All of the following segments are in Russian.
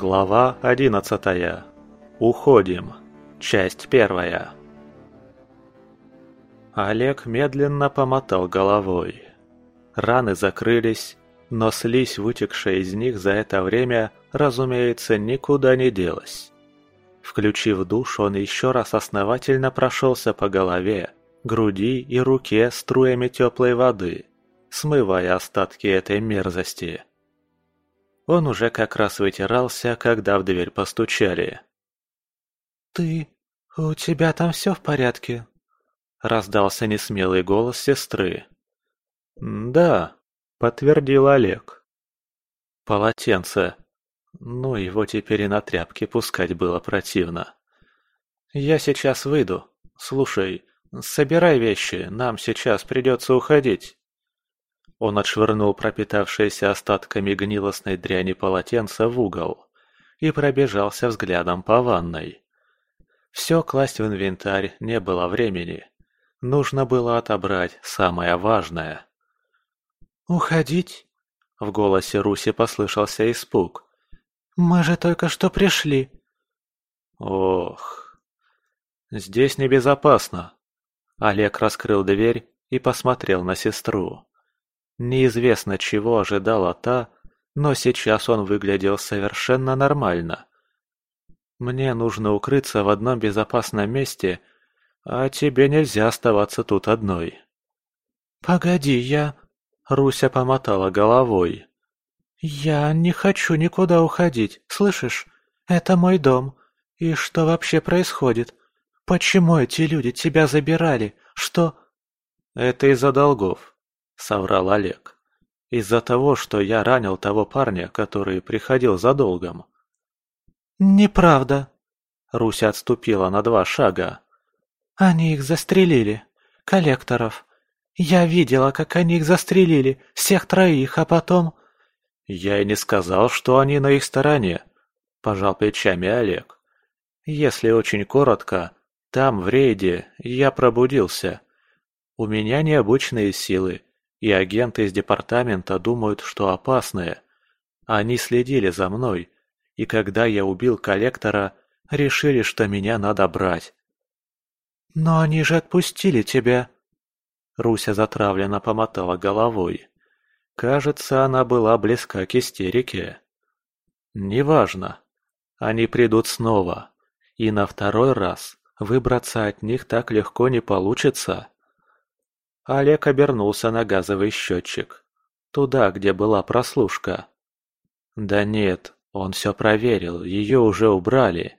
Глава одиннадцатая. Уходим. Часть первая. Олег медленно помотал головой. Раны закрылись, но слизь, вытекшая из них за это время, разумеется, никуда не делась. Включив душ, он еще раз основательно прошелся по голове, груди и руке струями теплой воды, смывая остатки этой мерзости. Он уже как раз вытирался, когда в дверь постучали. «Ты... у тебя там все в порядке?» Раздался несмелый голос сестры. «Да», — подтвердил Олег. «Полотенце. Ну, его теперь и на тряпке пускать было противно. Я сейчас выйду. Слушай, собирай вещи, нам сейчас придется уходить». Он отшвырнул пропитавшееся остатками гнилостной дряни полотенца в угол и пробежался взглядом по ванной. Все класть в инвентарь не было времени. Нужно было отобрать самое важное. «Уходить?» — в голосе Руси послышался испуг. «Мы же только что пришли». «Ох, здесь небезопасно». Олег раскрыл дверь и посмотрел на сестру. Неизвестно, чего ожидала та, но сейчас он выглядел совершенно нормально. «Мне нужно укрыться в одном безопасном месте, а тебе нельзя оставаться тут одной». «Погоди, я...» Руся помотала головой. «Я не хочу никуда уходить, слышишь? Это мой дом. И что вообще происходит? Почему эти люди тебя забирали? Что...» «Это из-за долгов соврал Олег. «Из-за того, что я ранил того парня, который приходил за долгом». «Неправда». Руся отступила на два шага. «Они их застрелили. Коллекторов. Я видела, как они их застрелили, всех троих, а потом...» «Я и не сказал, что они на их стороне», – пожал плечами Олег. «Если очень коротко, там, в рейде, я пробудился. У меня необычные силы, и агенты из департамента думают, что опасные. Они следили за мной, и когда я убил коллектора, решили, что меня надо брать. «Но они же отпустили тебя!» Руся затравленно помотала головой. Кажется, она была близка к истерике. «Неважно. Они придут снова. И на второй раз выбраться от них так легко не получится». Олег обернулся на газовый счетчик. Туда, где была прослушка. Да нет, он все проверил, ее уже убрали.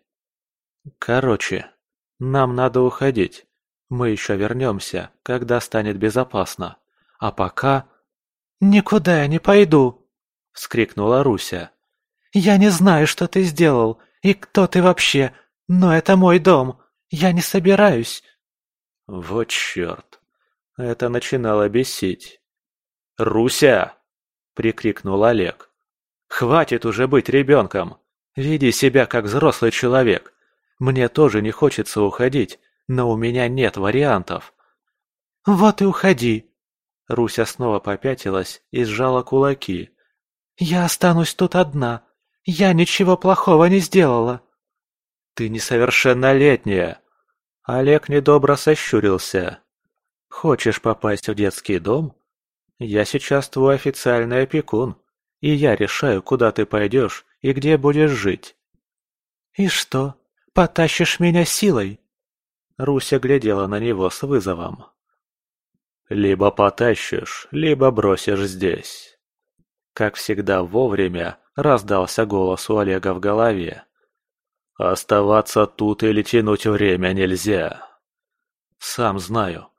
Короче, нам надо уходить. Мы еще вернемся, когда станет безопасно. А пока... «Никуда я не пойду!» — вскрикнула Руся. «Я не знаю, что ты сделал и кто ты вообще, но это мой дом. Я не собираюсь». Вот черт. Это начинало бесить. «Руся!» – прикрикнул Олег. «Хватит уже быть ребенком! Веди себя как взрослый человек! Мне тоже не хочется уходить, но у меня нет вариантов!» «Вот и уходи!» Руся снова попятилась и сжала кулаки. «Я останусь тут одна. Я ничего плохого не сделала». «Ты несовершеннолетняя!» Олег недобро сощурился. Хочешь попасть в детский дом? Я сейчас твой официальный опекун, и я решаю, куда ты пойдешь и где будешь жить. И что, потащишь меня силой? Руся глядела на него с вызовом. Либо потащишь, либо бросишь здесь. Как всегда вовремя раздался голос у Олега в голове. Оставаться тут или тянуть время нельзя. Сам знаю,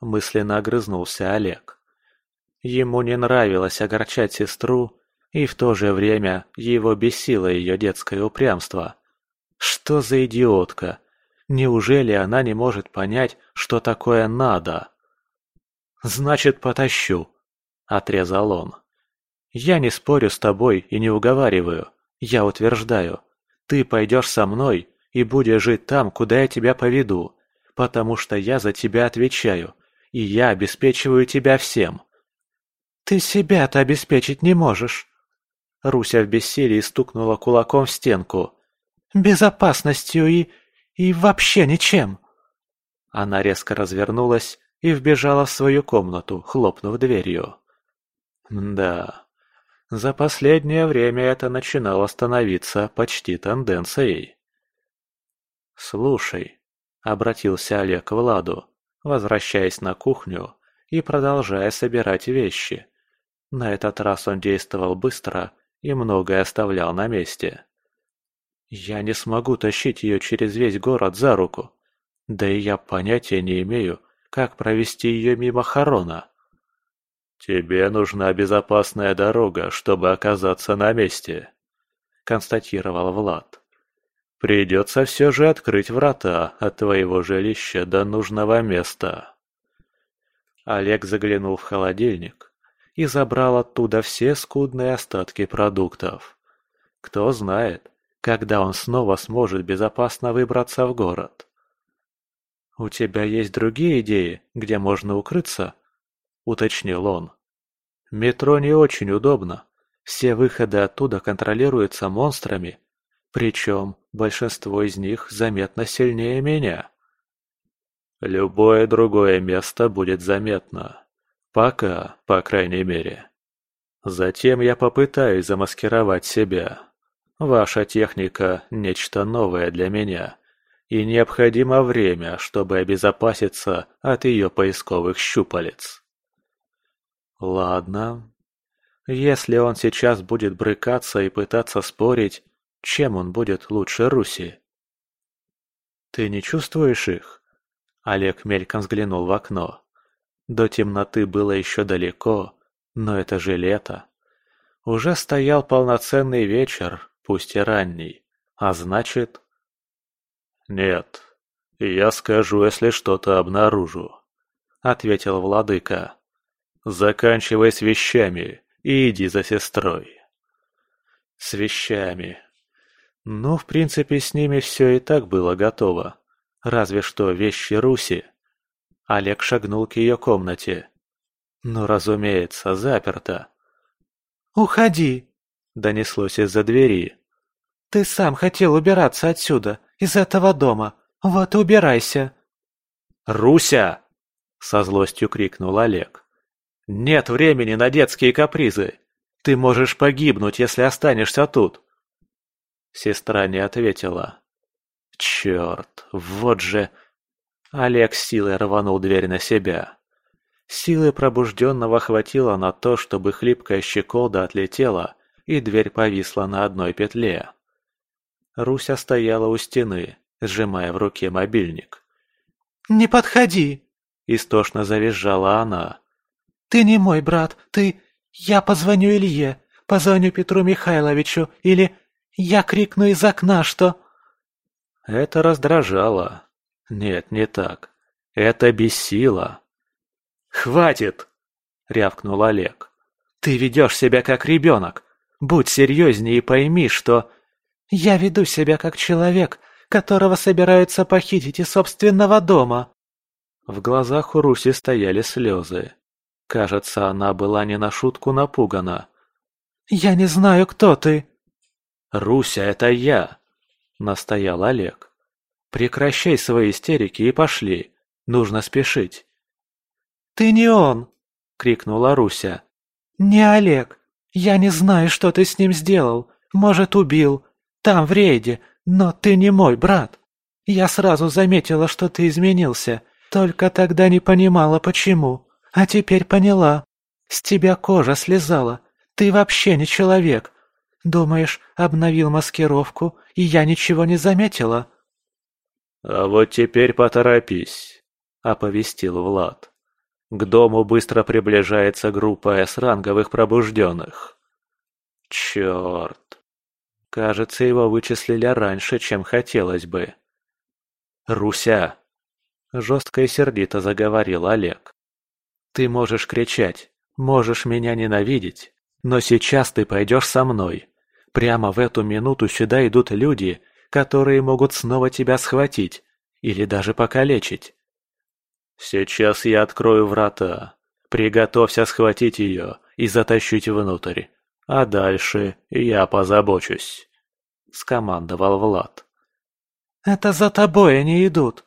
мысленно огрызнулся Олег. Ему не нравилось огорчать сестру, и в то же время его бесило ее детское упрямство. Что за идиотка? Неужели она не может понять, что такое надо? «Значит, потащу», — отрезал он. «Я не спорю с тобой и не уговариваю. Я утверждаю, ты пойдешь со мной и будешь жить там, куда я тебя поведу, потому что я за тебя отвечаю, и я обеспечиваю тебя всем». «Ты себя-то обеспечить не можешь». Руся в бессилии стукнула кулаком в стенку. «Безопасностью и... и вообще ничем!» Она резко развернулась и вбежала в свою комнату, хлопнув дверью. Да, за последнее время это начинало становиться почти тенденцией. «Слушай», — обратился Олег к Владу, возвращаясь на кухню и продолжая собирать вещи. На этот раз он действовал быстро и многое оставлял на месте. «Я не смогу тащить ее через весь город за руку. Да и я понятия не имею, как провести ее мимо Харона». «Тебе нужна безопасная дорога, чтобы оказаться на месте», — констатировал Влад. «Придется все же открыть врата от твоего жилища до нужного места». Олег заглянул в холодильник и забрал оттуда все скудные остатки продуктов. Кто знает, когда он снова сможет безопасно выбраться в город. «У тебя есть другие идеи, где можно укрыться?» – уточнил он. «Метро не очень удобно. Все выходы оттуда контролируются монстрами, причем большинство из них заметно сильнее меня». «Любое другое место будет заметно. Пока, по крайней мере. Затем я попытаюсь замаскировать себя. Ваша техника – нечто новое для меня» и необходимо время, чтобы обезопаситься от ее поисковых щупалец. Ладно. Если он сейчас будет брыкаться и пытаться спорить, чем он будет лучше Руси? Ты не чувствуешь их? Олег мельком взглянул в окно. До темноты было еще далеко, но это же лето. Уже стоял полноценный вечер, пусть и ранний, а значит, «Нет, я скажу, если что-то обнаружу», — ответил владыка. «Заканчивай с вещами и иди за сестрой». «С вещами», ну, в принципе, с ними все и так было готово. Разве что вещи Руси. Олег шагнул к ее комнате. Ну, разумеется, заперто. «Уходи!» — донеслось из-за двери. «Ты сам хотел убираться отсюда из этого дома. Вот и убирайся!» «Руся!» — со злостью крикнул Олег. «Нет времени на детские капризы! Ты можешь погибнуть, если останешься тут!» Сестра не ответила. «Черт, вот же...» Олег силой рванул дверь на себя. Силы пробужденного хватило на то, чтобы хлипкая щеколда отлетела, и дверь повисла на одной петле. Руся стояла у стены, сжимая в руке мобильник. «Не подходи!» – истошно завизжала она. «Ты не мой брат, ты... Я позвоню Илье, позвоню Петру Михайловичу, или... Я крикну из окна, что...» Это раздражало. Нет, не так. Это бесило. «Хватит!» – рявкнул Олег. «Ты ведешь себя как ребенок. Будь серьезнее и пойми, что...» Я веду себя как человек, которого собираются похитить из собственного дома». В глазах у Руси стояли слезы. Кажется, она была не на шутку напугана. «Я не знаю, кто ты». «Руся, это я», — настоял Олег. «Прекращай свои истерики и пошли. Нужно спешить». «Ты не он!» — крикнула Руся. «Не Олег. Я не знаю, что ты с ним сделал. Может, убил. Там, в рейде, но ты не мой брат. Я сразу заметила, что ты изменился, только тогда не понимала, почему. А теперь поняла. С тебя кожа слезала. Ты вообще не человек. Думаешь, обновил маскировку, и я ничего не заметила?» «А вот теперь поторопись», — оповестил Влад. «К дому быстро приближается группа С-ранговых пробужденных». «Черт!» Кажется, его вычислили раньше, чем хотелось бы. «Руся!» – жестко и сердито заговорил Олег. «Ты можешь кричать, можешь меня ненавидеть, но сейчас ты пойдешь со мной. Прямо в эту минуту сюда идут люди, которые могут снова тебя схватить или даже покалечить. Сейчас я открою врата. Приготовься схватить ее и затащить внутрь. А дальше я позабочусь», — скомандовал Влад. «Это за тобой они идут!»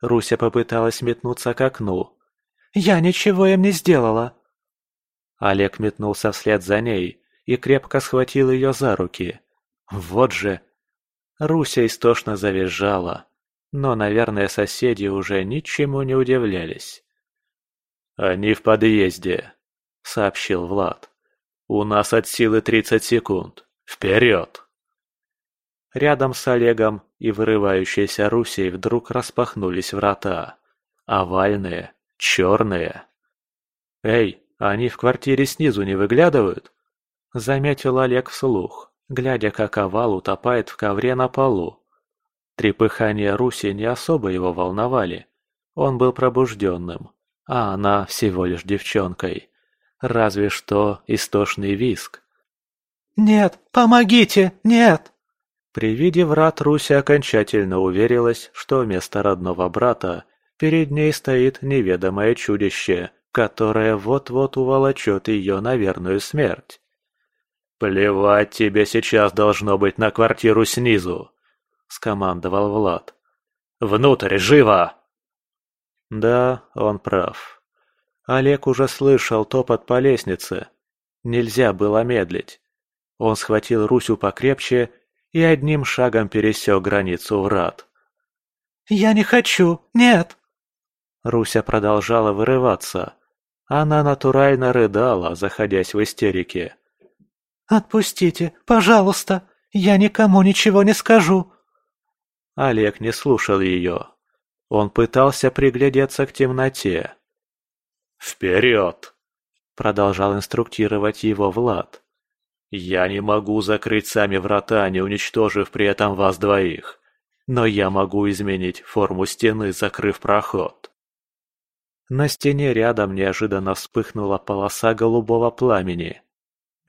Руся попыталась метнуться к окну. «Я ничего им не сделала!» Олег метнулся вслед за ней и крепко схватил ее за руки. Вот же! Руся истошно завизжала, но, наверное, соседи уже ничему не удивлялись. «Они в подъезде», — сообщил Влад. «У нас от силы тридцать секунд. Вперед!» Рядом с Олегом и вырывающейся Русей вдруг распахнулись врата. Овальные, черные. «Эй, они в квартире снизу не выглядывают?» Заметил Олег вслух, глядя, как овал утопает в ковре на полу. Трепыхания Руси не особо его волновали. Он был пробужденным, а она всего лишь девчонкой. Разве что истошный виск. «Нет, помогите, нет!» При виде врат Руся окончательно уверилась, что вместо родного брата перед ней стоит неведомое чудище, которое вот-вот уволочет ее на верную смерть. «Плевать тебе сейчас должно быть на квартиру снизу!» — скомандовал Влад. «Внутрь, живо!» Да, он прав. Олег уже слышал топот по лестнице. Нельзя было медлить. Он схватил Русю покрепче и одним шагом пересек границу врат. «Я не хочу! Нет!» Руся продолжала вырываться. Она натурально рыдала, заходясь в истерике. «Отпустите, пожалуйста! Я никому ничего не скажу!» Олег не слушал ее. Он пытался приглядеться к темноте. «Вперед!» — продолжал инструктировать его Влад. Я не могу закрыть сами врата, не уничтожив при этом вас двоих. Но я могу изменить форму стены, закрыв проход. На стене рядом неожиданно вспыхнула полоса голубого пламени.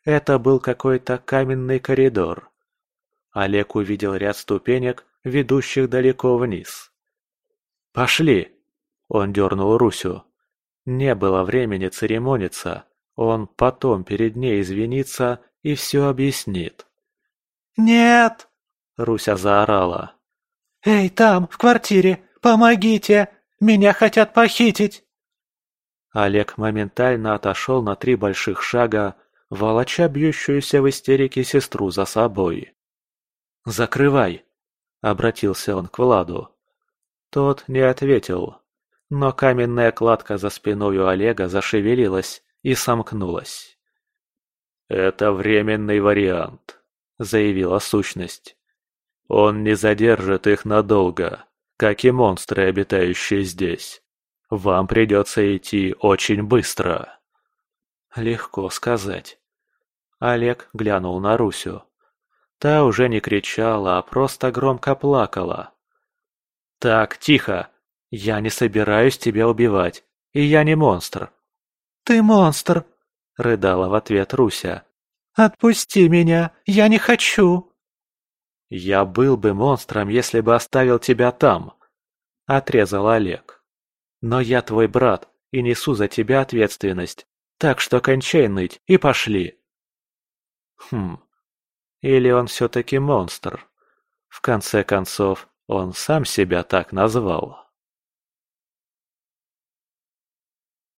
Это был какой-то каменный коридор. Олег увидел ряд ступенек, ведущих далеко вниз. «Пошли!» – он дернул Русю. Не было времени церемониться, он потом перед ней извинится и все объяснит. «Нет!» — Руся заорала. «Эй, там, в квартире, помогите! Меня хотят похитить!» Олег моментально отошел на три больших шага, волоча бьющуюся в истерике сестру за собой. «Закрывай!» — обратился он к Владу. Тот не ответил, но каменная кладка за спиной у Олега зашевелилась и сомкнулась. «Это временный вариант», — заявила сущность. «Он не задержит их надолго, как и монстры, обитающие здесь. Вам придется идти очень быстро». Легко сказать. Олег глянул на Русю. Та уже не кричала, а просто громко плакала. «Так, тихо. Я не собираюсь тебя убивать, и я не монстр». «Ты монстр!» рыдала в ответ Руся. «Отпусти меня! Я не хочу!» «Я был бы монстром, если бы оставил тебя там!» — отрезал Олег. «Но я твой брат и несу за тебя ответственность, так что кончай ныть и пошли!» Хм, или он все-таки монстр? В конце концов, он сам себя так назвал.